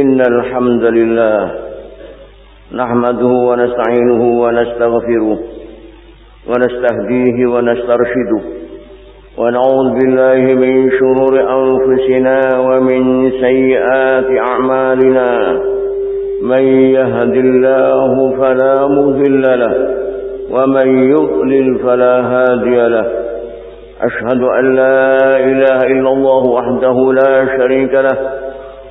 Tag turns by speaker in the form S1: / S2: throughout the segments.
S1: إن الحمد لله نحمده ونستعينه ونستغفره ونستهديه ونسترشده ونعوذ بالله من شرور أنفسنا ومن سيئات أعمالنا من يهد الله فلا مذل له ومن يضلل فلا هادي له أشهد أن لا إله إلا الله وحده لا شريك له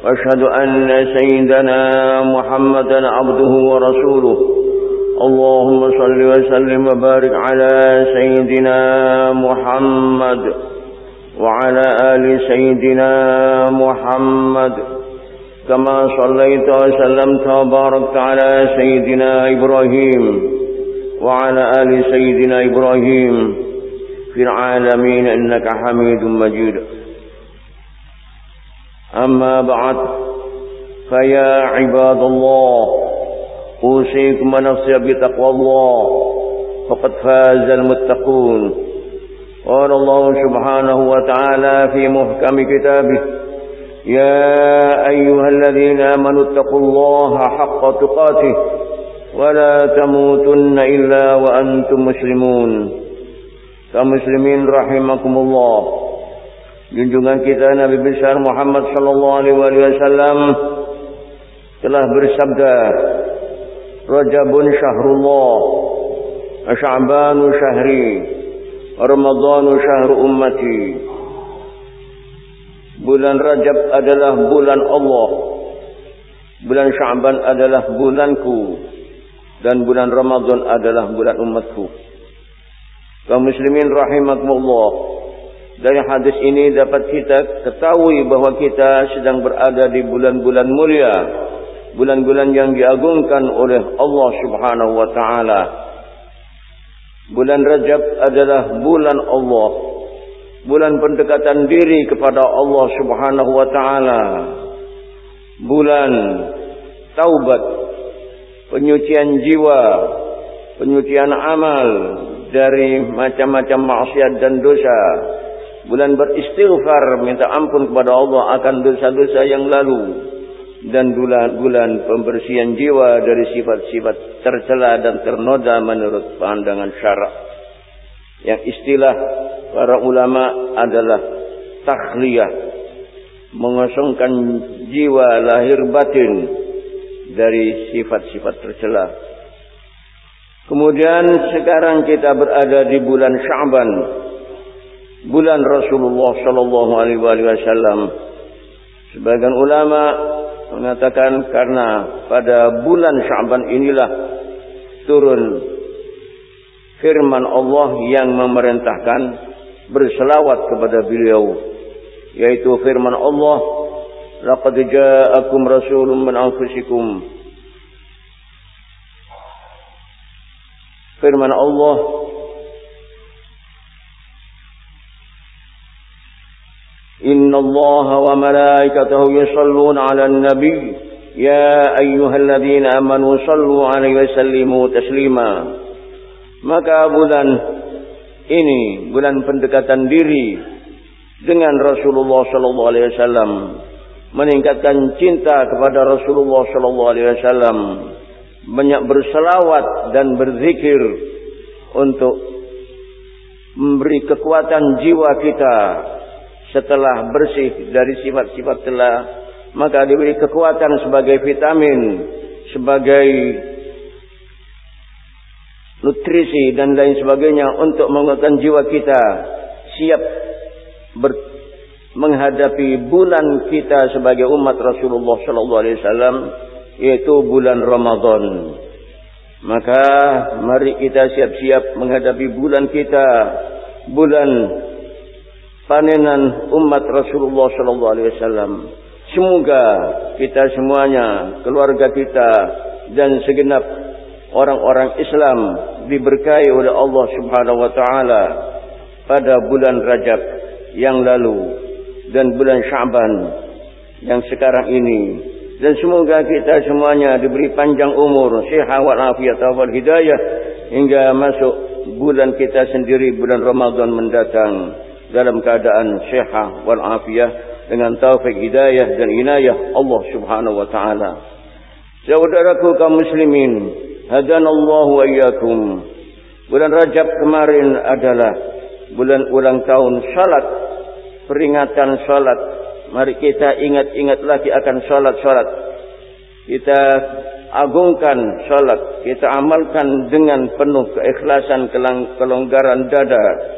S1: وأشهد أن سيدنا محمدا عبده ورسوله. اللهم صل وسلم وبارك على سيدنا محمد وعلى آل سيدنا محمد. كما صليت وسلمت وباركت على سيدنا إبراهيم وعلى آل سيدنا إبراهيم في العالمين إنك حميد مجيد. أما بعد فيا عباد الله أوصيكم ونفسي بتقوى الله فقد فاز المتقون. قال الله سبحانه وتعالى في محكم كتابه يا أيها الذين آمنوا اتقوا الله حق تقاته ولا تموتن إلا وأنتم مسلمون. كمسلمين رحمكم الله. Junjungan kita Nabi besar Muhammad sallallahu alaihi wasallam telah bersabda Rajabun syahrullah Sya'banu syahri Ramadhanu syahru ummati. Bulan Rajab adalah bulan Allah. Bulan Sya'ban adalah bulanku. Dan bulan Ramadan adalah bulan umatku. Kaum muslimin rahimakumullah dari hadis ini dapat kita ketahui bahwa kita sedang berada di bulan-bulan mulia. Bulan-bulan yang diagungkan oleh Allah subhanahu wa ta'ala. Bulan Rajab adalah bulan Allah. Bulan pendekatan diri kepada Allah subhanahu wa ta'ala. Bulan taubat. Penyucian jiwa. Penyucian amal. Dari macam-macam maksiat dan dosa bulan beristighfar minta ampun kepada Allah akan dosa-dosa yang lalu dan bulan-bulan pembersihan jiwa dari sifat-sifat tercela dan ternoda menurut pandangan syarak yang istilah para ulama adalah takhliyah mengosongkan jiwa lahir batin dari sifat-sifat tercela. Kemudian sekarang kita berada di bulan Sya'ban bulan Rasulullah Shallallahu Alaihi Wasallam. Sebagian ulama mengatakan karena pada bulan Syaban inilah turun firman Allah yang memerintahkan berselawat kepada beliau yaitu firman Allah laqad ja'akum rasulun min anfusikum firman Allah إن الله وملائكته يصلون على النبي يا أيها الذين آمنوا صلوا عليه وسلموا تسليما maka bulan ini bulan pendekatan diri dengan Rasulullah sallallahu alaihi wasallam meningkatkan cinta kepada Rasulullah sallallahu alaihi wasallam banyak berselawat dan berzikir untuk memberi kekuatan jiwa kita setelah bersih dari sifat-sifat telah maka diberi kekuatan sebagai vitamin sebagai nutrisi dan lain sebagainya untuk menguatkan jiwa kita siap ber, menghadapi bulan kita sebagai umat Rasulullah sallallahu alaihi wasallam yaitu bulan Ramadan. Maka mari kita siap-siap menghadapi bulan kita bulan panenan umat Rasulullah sallallahu alaihi wasallam. Semoga kita semuanya, keluarga kita dan segenap orang-orang Islam diberkahi oleh Allah Subhanahu wa taala pada bulan Rajab yang lalu dan bulan Syaban yang sekarang ini dan semoga kita semuanya diberi panjang umur, sehat walafiat wal hidayah hingga masuk bulan kita sendiri bulan Ramadan mendatang dalam keadaan syihah wal afiyah dengan taufik hidayah dan inayah Allah Subhanahu wa taala. Saudaraku kaum muslimin, hadanallahu wa iyyakum. Bulan Rajab kemarin adalah bulan ulang tahun salat, peringatan salat. Mari kita ingat-ingat lagi akan salat-salat. Kita agungkan salat, kita amalkan dengan penuh keikhlasan, kelonggaran dada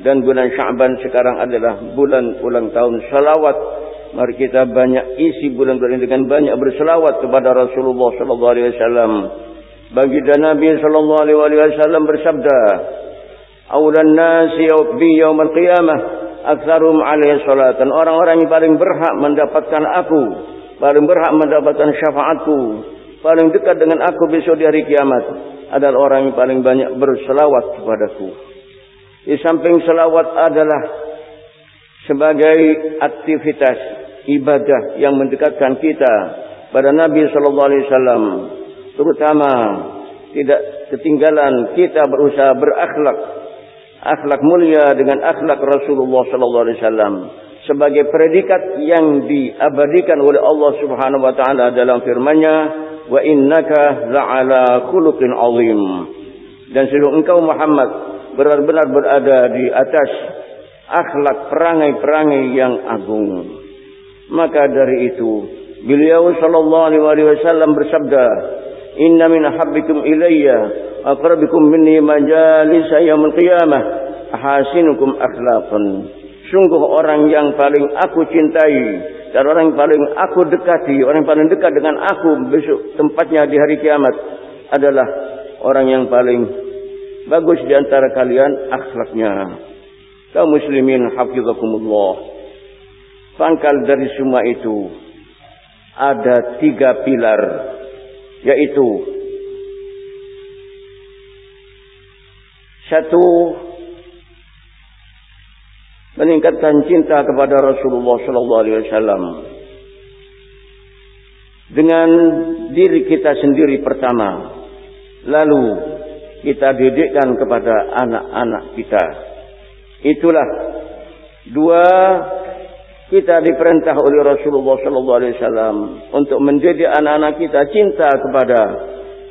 S1: dan bulan Syaban sekarang adalah bulan ulang tahun salawat. Mari kita banyak isi bulan-bulan dengan banyak berselawat kepada Rasulullah sallallahu alaihi wasallam. Baginda Nabi sallallahu alaihi wasallam bersabda, "Awlan nasi bi yaumil qiyamah aktsarum alaihi salatan." Orang-orang yang paling berhak mendapatkan aku, paling berhak mendapatkan syafaatku, paling dekat dengan aku besok di hari kiamat adalah orang yang paling banyak berselawat kepadaku. Di samping selawat adalah sebagai aktivitas ibadah yang mendekatkan kita pada Nabi Sallallahu Alaihi Wasallam, terutama tidak ketinggalan kita berusaha berakhlak, akhlak mulia dengan akhlak Rasulullah Sallallahu Alaihi Wasallam sebagai predikat yang diabadikan oleh Allah Subhanahu Wa Taala dalam firman-Nya, wa innaka la'ala khuluqin azim. Dan seluruh engkau Muhammad benar-benar berada di atas akhlak perangai-perangai yang agung. Maka dari itu, beliau sallallahu alaihi wasallam bersabda, "Inna min habbikum ilayya aqrabikum minni majalis yaumil qiyamah ahasinukum akhlaqan." Sungguh orang yang paling aku cintai dan orang yang paling aku dekati, orang yang paling dekat dengan aku besok tempatnya di hari kiamat adalah orang yang paling bagus di antara kalian akhlaknya. Kaum muslimin hafizakumullah. Pangkal dari semua itu ada tiga pilar yaitu satu meningkatkan cinta kepada Rasulullah sallallahu alaihi wasallam dengan diri kita sendiri pertama lalu kita didikkan kepada anak-anak kita. Itulah dua kita diperintah oleh Rasulullah sallallahu alaihi wasallam untuk mendidik anak-anak kita cinta kepada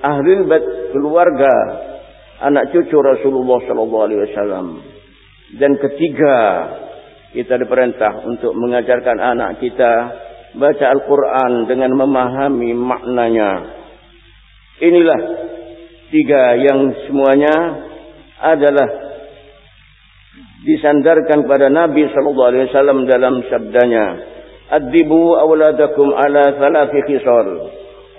S1: ahli bait keluarga anak cucu Rasulullah sallallahu alaihi wasallam. Dan ketiga, kita diperintah untuk mengajarkan anak kita baca Al-Qur'an dengan memahami maknanya. Inilah tiga yang semuanya adalah disandarkan kepada Nabi sallallahu alaihi wasallam dalam sabdanya. Adibu awladakum ala thalathi khisal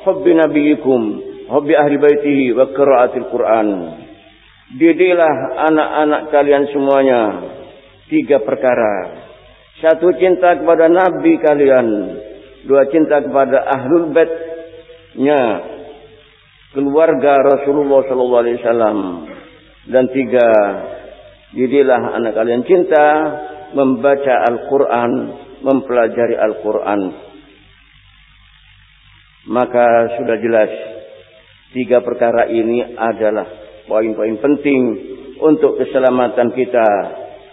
S1: hubbi nabiyikum hubbi ahli baitihi wa qiraatil Quran. Didiklah anak-anak kalian semuanya tiga perkara. Satu cinta kepada nabi kalian dua cinta kepada ahlul baitnya keluarga Rasulullah wasallam dan tiga jadilah anak kalian cinta membaca Al-Qur'an mempelajari Al-Qur'an. Maka sudah jelas tiga perkara ini adalah poin-poin penting untuk keselamatan kita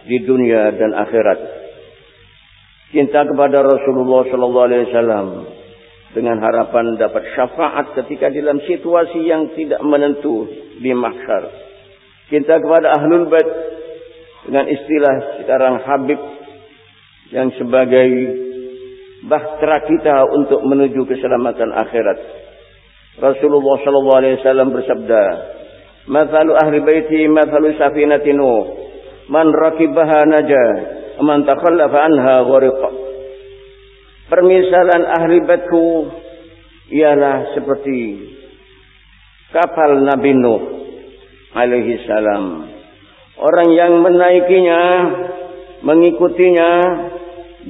S1: di dunia dan akhirat. Cinta kepada Rasulullah sallallahu alaihi wasallam dengan harapan dapat syafaat ketika dalam situasi yang tidak menentu di mahsyar. Cinta kepada ahlul bait dengan istilah sekarang Habib yang sebagai bahtera kita untuk menuju keselamatan akhirat. Rasulullah wasallam bersabda, "Mathalu ahli baiti mathalu safinatin Man rakibaha naja, man takhallafa anha ghariqa." Permisalan ahli batku ialah seperti kapal Nabi Nuh alaihi salam. Orang yang menaikinya, mengikutinya,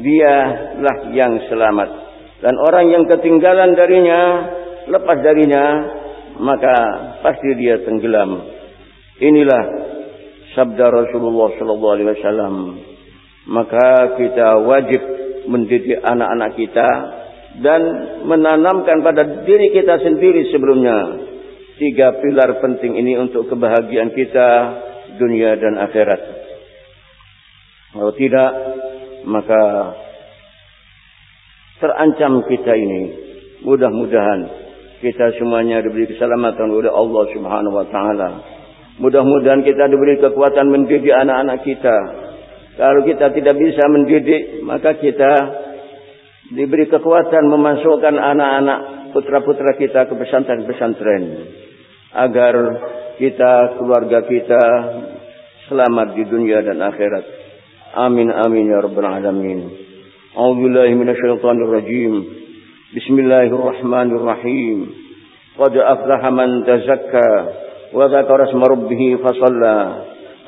S1: dialah yang selamat. Dan orang yang ketinggalan darinya, lepas darinya, maka pasti dia tenggelam. Inilah sabda Rasulullah sallallahu alaihi wasallam. Maka kita wajib mendidik anak-anak kita dan menanamkan pada diri kita sendiri sebelumnya tiga pilar penting ini untuk kebahagiaan kita dunia dan akhirat. Kalau tidak, maka terancam kita ini. Mudah-mudahan kita semuanya diberi keselamatan oleh Allah Subhanahu wa taala. Mudah-mudahan kita diberi kekuatan mendidik anak-anak kita. Kalau kita tidak bisa mendidik, maka kita diberi kekuatan memasukkan anak-anak putra-putra kita ke pesantren-pesantren agar kita, keluarga kita selamat di dunia dan akhirat. Amin amin ya rabbal alamin. A'udzu billahi minasyaitonir rajim. Bismillahirrahmanirrahim. Qad aflaha man tazakka wa dzakara isma rabbih fa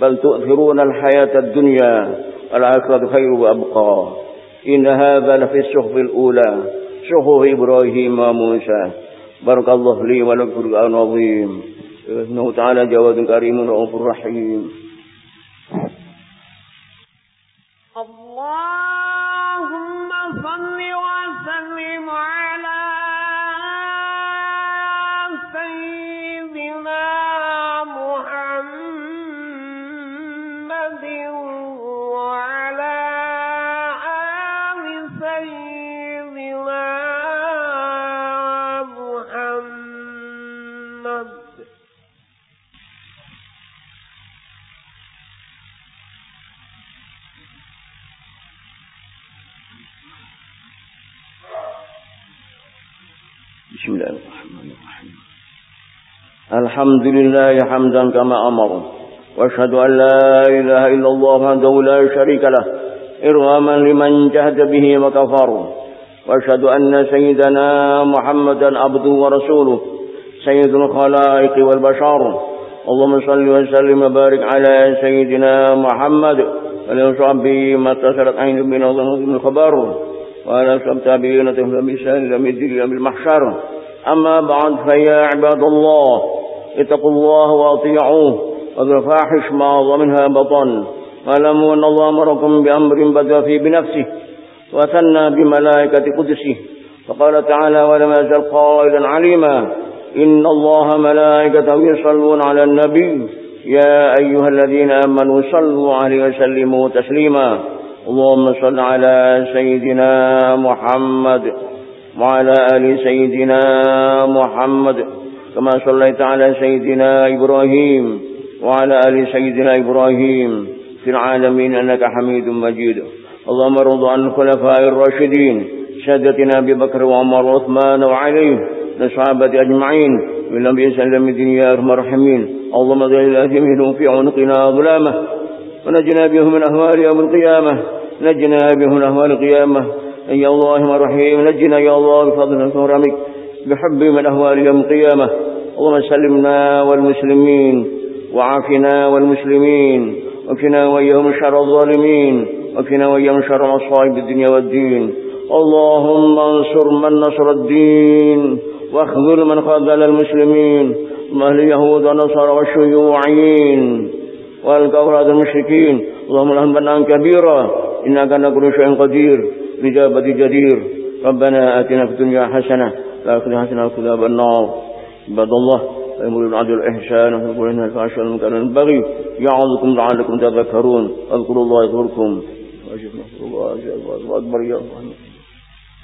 S1: بل تؤثرون الحياة الدنيا والآخرة خير وأبقى. إن هذا لفي الصحف الأولى صحف إبراهيم وموسى. بارك الله لي ولكم القرآن العظيم. إنه تعالى جواد كريم رؤوف رحيم. الحمد لله حمدا كما أمر. وأشهد أن لا إله إلا الله وحده لا شريك له إرغاما لمن جهد به وكفر. وأشهد أن سيدنا محمدا عبده ورسوله سيد الخلائق والبشر. اللهم صل وسلم وبارك على سيدنا محمد وعلى صحبه ما اتصلت عين من الله من الخبر وعلى صحب تابعين تهلا بسان لم يدري بالمحشر أما بعد فيا عباد الله اتقوا الله واطيعوه وبالفاحش ما ومنها بطن. واعلموا أن الله أمركم بأمر بدأ فيه بنفسه وثنى بملائكة قدسه. فقال تعالى ولم يزل قائلا عليما إن الله ملائكته يصلون على النبي. يا أيها الذين آمنوا صلوا عليه وسلموا تسليما. اللهم صل على سيدنا محمد وعلى آل سيدنا محمد. كما صليت على سيدنا إبراهيم وعلى آل سيدنا إبراهيم في العالمين أنك حميد مجيد. اللهم ارض عن الخلفاء الراشدين سادتنا أبي بكر وعمر وعثمان وعلي الصحابة أجمعين من لم يسلم الدين يا أرحم الراحمين. اللهم ذل أثمهم في عنقنا ظلامة ونجنا بهم من أهوال يوم القيامة نجنا بهم من أهوال القيامة. يا الله الرحيم نجنا يا الله بفضلك ورحمك بحب من أهوال يوم القيامة. اللهم سلمنا والمسلمين وعافنا والمسلمين وكنا وإياهم شر الظالمين وكنا وإياهم شر مصائب الدنيا والدين. اللهم انصر من نصر الدين واخذل من خذل المسلمين مهل اليهود ونصر والشيوعيين والكفرة المشركين اللهم لهم بناء كبيرا إنك على كل شيء قدير. بجابة جدير. ربنا آتنا في الدنيا حسنة لا حسنة وكذا النار. عباد الله ويمر بالعدل والإحسان ويقول إنها الفحشاء والمنكر البغي يعظكم لعلكم تذكرون. اذكروا الله يذكركم. وأجب الله أكبر يا الله